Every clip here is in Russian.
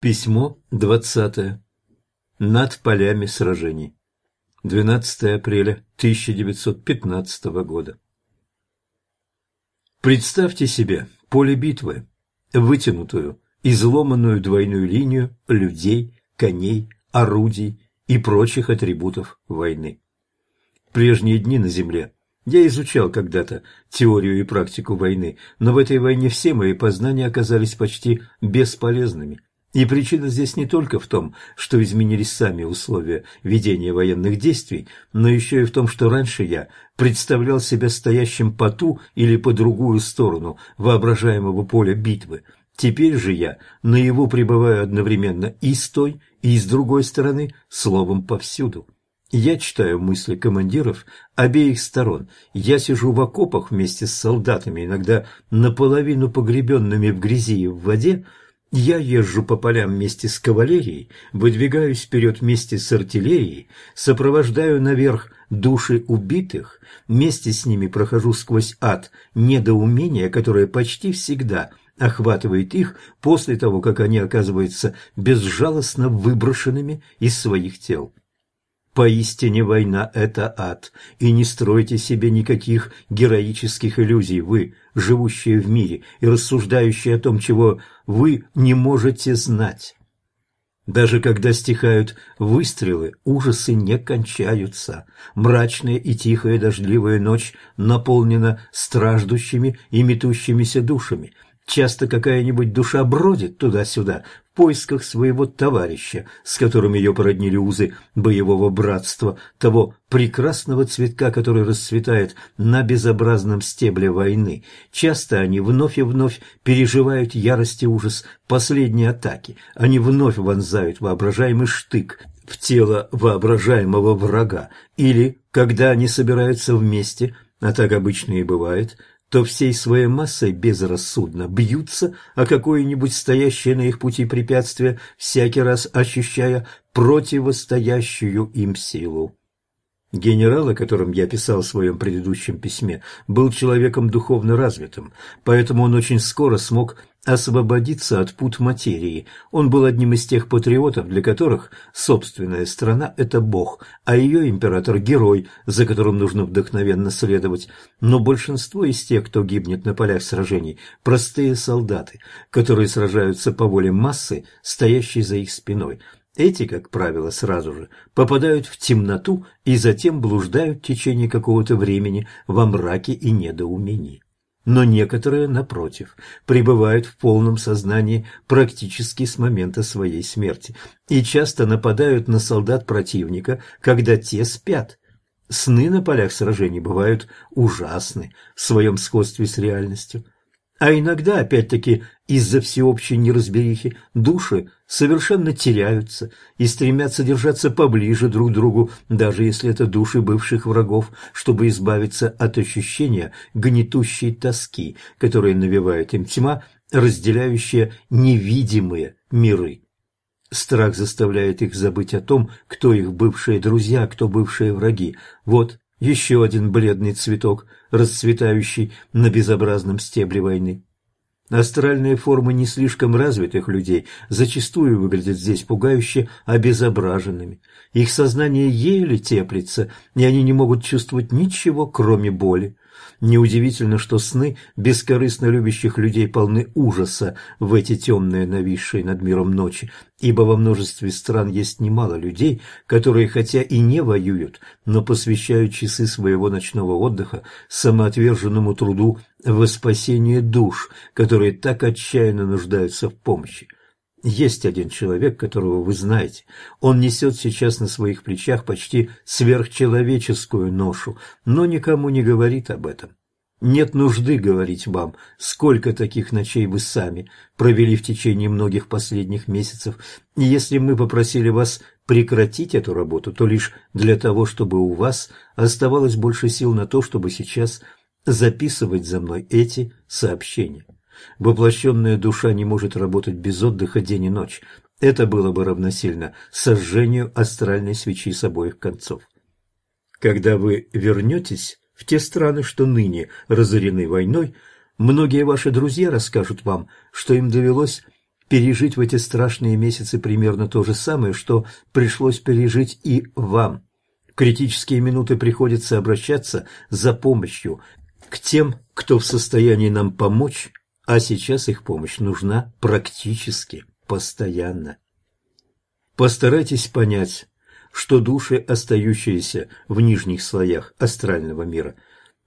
Письмо двадцатое. Над полями сражений. 12 апреля 1915 года. Представьте себе поле битвы, вытянутую, изломанную двойную линию людей, коней, орудий и прочих атрибутов войны. В прежние дни на земле я изучал когда-то теорию и практику войны, но в этой войне все мои познания оказались почти бесполезными – и причина здесь не только в том, что изменились сами условия ведения военных действий, но еще и в том, что раньше я представлял себя стоящим по ту или по другую сторону воображаемого поля битвы. Теперь же я на его пребываю одновременно и с той, и с другой стороны, словом повсюду. Я читаю мысли командиров обеих сторон. Я сижу в окопах вместе с солдатами, иногда наполовину погребенными в грязи и в воде, я езжу по полям вместе с кавалерией, выдвигаюсь вперед вместе с артиллерией, сопровождаю наверх души убитых, вместе с ними прохожу сквозь ад недоумения, которое почти всегда охватывает их после того, как они оказываются безжалостно выброшенными из своих тел. Поистине война – это ад, и не стройте себе никаких героических иллюзий, вы, живущие в мире и рассуждающие о том, чего вы не можете знать. Даже когда стихают выстрелы, ужасы не кончаются. Мрачная и тихая дождливая ночь наполнена страждущими и метущимися душами – Часто какая-нибудь душа бродит туда-сюда в поисках своего товарища, с которым ее породнили узы боевого братства, того прекрасного цветка, который расцветает на безобразном стебле войны. Часто они вновь и вновь переживают ярость и ужас последней атаки. Они вновь вонзают воображаемый штык в тело воображаемого врага. Или, когда они собираются вместе, а так обычно и бывает – то всей своей массой безрассудно бьются о какое-нибудь стоящее на их пути препятствие, всякий раз ощущая противостоящую им силу. Генерал, о котором я писал в своем предыдущем письме, был человеком духовно развитым, поэтому он очень скоро смог освободиться от пут материи. Он был одним из тех патриотов, для которых собственная страна – это Бог, а ее император – герой, за которым нужно вдохновенно следовать. Но большинство из тех, кто гибнет на полях сражений – простые солдаты, которые сражаются по воле массы, стоящей за их спиной – эти, как правило, сразу же попадают в темноту и затем блуждают в течение какого-то времени во мраке и недоумении. Но некоторые, напротив, пребывают в полном сознании практически с момента своей смерти и часто нападают на солдат противника, когда те спят. Сны на полях сражений бывают ужасны в своем сходстве с реальностью – а иногда, опять-таки, из-за всеобщей неразберихи, души совершенно теряются и стремятся держаться поближе друг к другу, даже если это души бывших врагов, чтобы избавиться от ощущения гнетущей тоски, которая навевает им тьма, разделяющая невидимые миры. Страх заставляет их забыть о том, кто их бывшие друзья, кто бывшие враги. Вот еще один бледный цветок, расцветающий на безобразном стебле войны. Астральные формы не слишком развитых людей зачастую выглядят здесь пугающе обезображенными. Их сознание еле теплится, и они не могут чувствовать ничего, кроме боли. Неудивительно, что сны бескорыстно любящих людей полны ужаса в эти темные нависшие над миром ночи, ибо во множестве стран есть немало людей, которые хотя и не воюют, но посвящают часы своего ночного отдыха самоотверженному труду во спасение душ, которые так отчаянно нуждаются в помощи. Есть один человек, которого вы знаете. Он несет сейчас на своих плечах почти сверхчеловеческую ношу, но никому не говорит об этом. Нет нужды говорить вам, сколько таких ночей вы сами провели в течение многих последних месяцев, и если мы попросили вас прекратить эту работу, то лишь для того, чтобы у вас оставалось больше сил на то, чтобы сейчас записывать за мной эти сообщения. Воплощенная душа не может работать без отдыха день и ночь. Это было бы равносильно сожжению астральной свечи с обоих концов. Когда вы вернетесь в те страны, что ныне разорены войной, многие ваши друзья расскажут вам, что им довелось пережить в эти страшные месяцы примерно то же самое, что пришлось пережить и вам. В критические минуты приходится обращаться за помощью к тем, кто в состоянии нам помочь, а сейчас их помощь нужна практически постоянно. Постарайтесь понять, что души, остающиеся в нижних слоях астрального мира,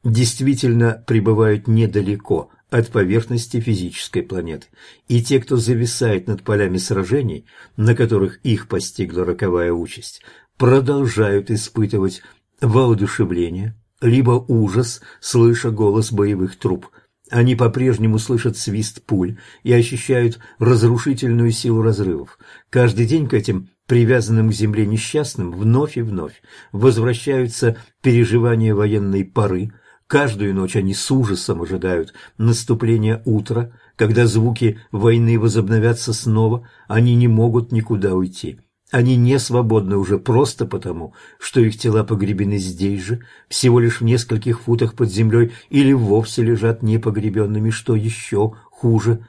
действительно пребывают недалеко от поверхности физической планеты, и те, кто зависает над полями сражений, на которых их постигла роковая участь, продолжают испытывать воодушевление, либо ужас, слыша голос боевых труб. Они по-прежнему слышат свист пуль и ощущают разрушительную силу разрывов. Каждый день к этим привязанным к земле несчастным вновь и вновь возвращаются переживания военной поры, Каждую ночь они с ужасом ожидают наступления утра, когда звуки войны возобновятся снова, они не могут никуда уйти. Они не свободны уже просто потому, что их тела погребены здесь же, всего лишь в нескольких футах под землей, или вовсе лежат непогребенными, что еще хуже.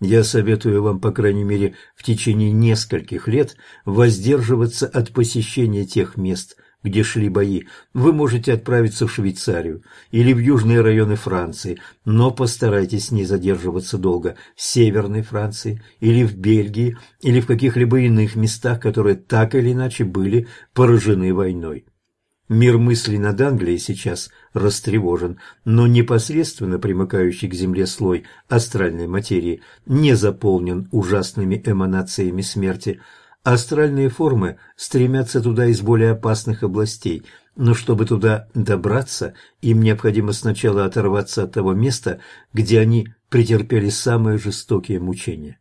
Я советую вам, по крайней мере, в течение нескольких лет воздерживаться от посещения тех мест, где шли бои, вы можете отправиться в Швейцарию или в южные районы Франции, но постарайтесь не задерживаться долго в Северной Франции или в Бельгии или в каких-либо иных местах, которые так или иначе были поражены войной. Мир мыслей над Англией сейчас растревожен, но непосредственно примыкающий к Земле слой астральной материи не заполнен ужасными эманациями смерти – Астральные формы стремятся туда из более опасных областей, но чтобы туда добраться, им необходимо сначала оторваться от того места, где они претерпели самые жестокие мучения.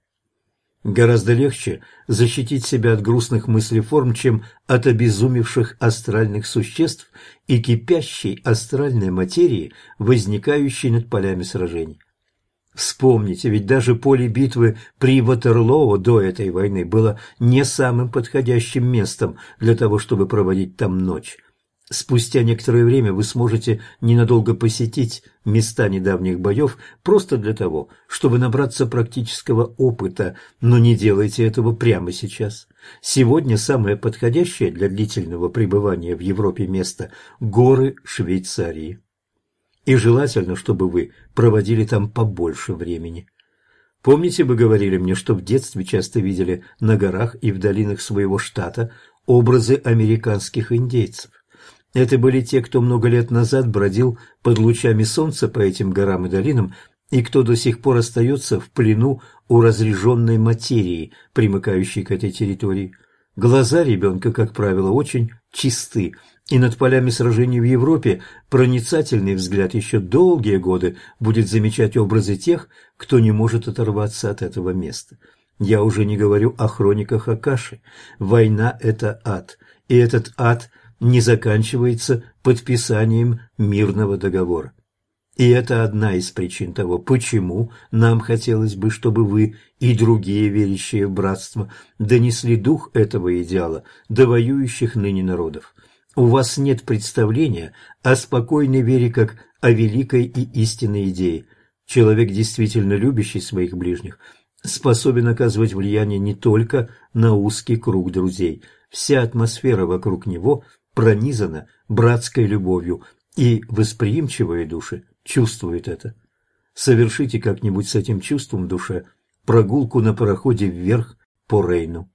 Гораздо легче защитить себя от грустных мыслеформ, чем от обезумевших астральных существ и кипящей астральной материи, возникающей над полями сражений. Вспомните, ведь даже поле битвы при Ватерлоо до этой войны было не самым подходящим местом для того, чтобы проводить там ночь. Спустя некоторое время вы сможете ненадолго посетить места недавних боев просто для того, чтобы набраться практического опыта, но не делайте этого прямо сейчас. Сегодня самое подходящее для длительного пребывания в Европе место – горы Швейцарии и желательно, чтобы вы проводили там побольше времени. Помните, вы говорили мне, что в детстве часто видели на горах и в долинах своего штата образы американских индейцев? Это были те, кто много лет назад бродил под лучами солнца по этим горам и долинам, и кто до сих пор остается в плену у разреженной материи, примыкающей к этой территории. Глаза ребенка, как правило, очень чисты, и над полями сражений в Европе проницательный взгляд еще долгие годы будет замечать образы тех, кто не может оторваться от этого места. Я уже не говорю о хрониках Акаши. Война – это ад, и этот ад не заканчивается подписанием мирного договора. И это одна из причин того, почему нам хотелось бы, чтобы вы и другие верящие в братство донесли дух этого идеала до воюющих ныне народов. У вас нет представления о спокойной вере как о великой и истинной идее. Человек, действительно любящий своих ближних, способен оказывать влияние не только на узкий круг друзей. Вся атмосфера вокруг него пронизана братской любовью, и восприимчивые души чувствуют это. Совершите как-нибудь с этим чувством в душе прогулку на пароходе вверх по Рейну.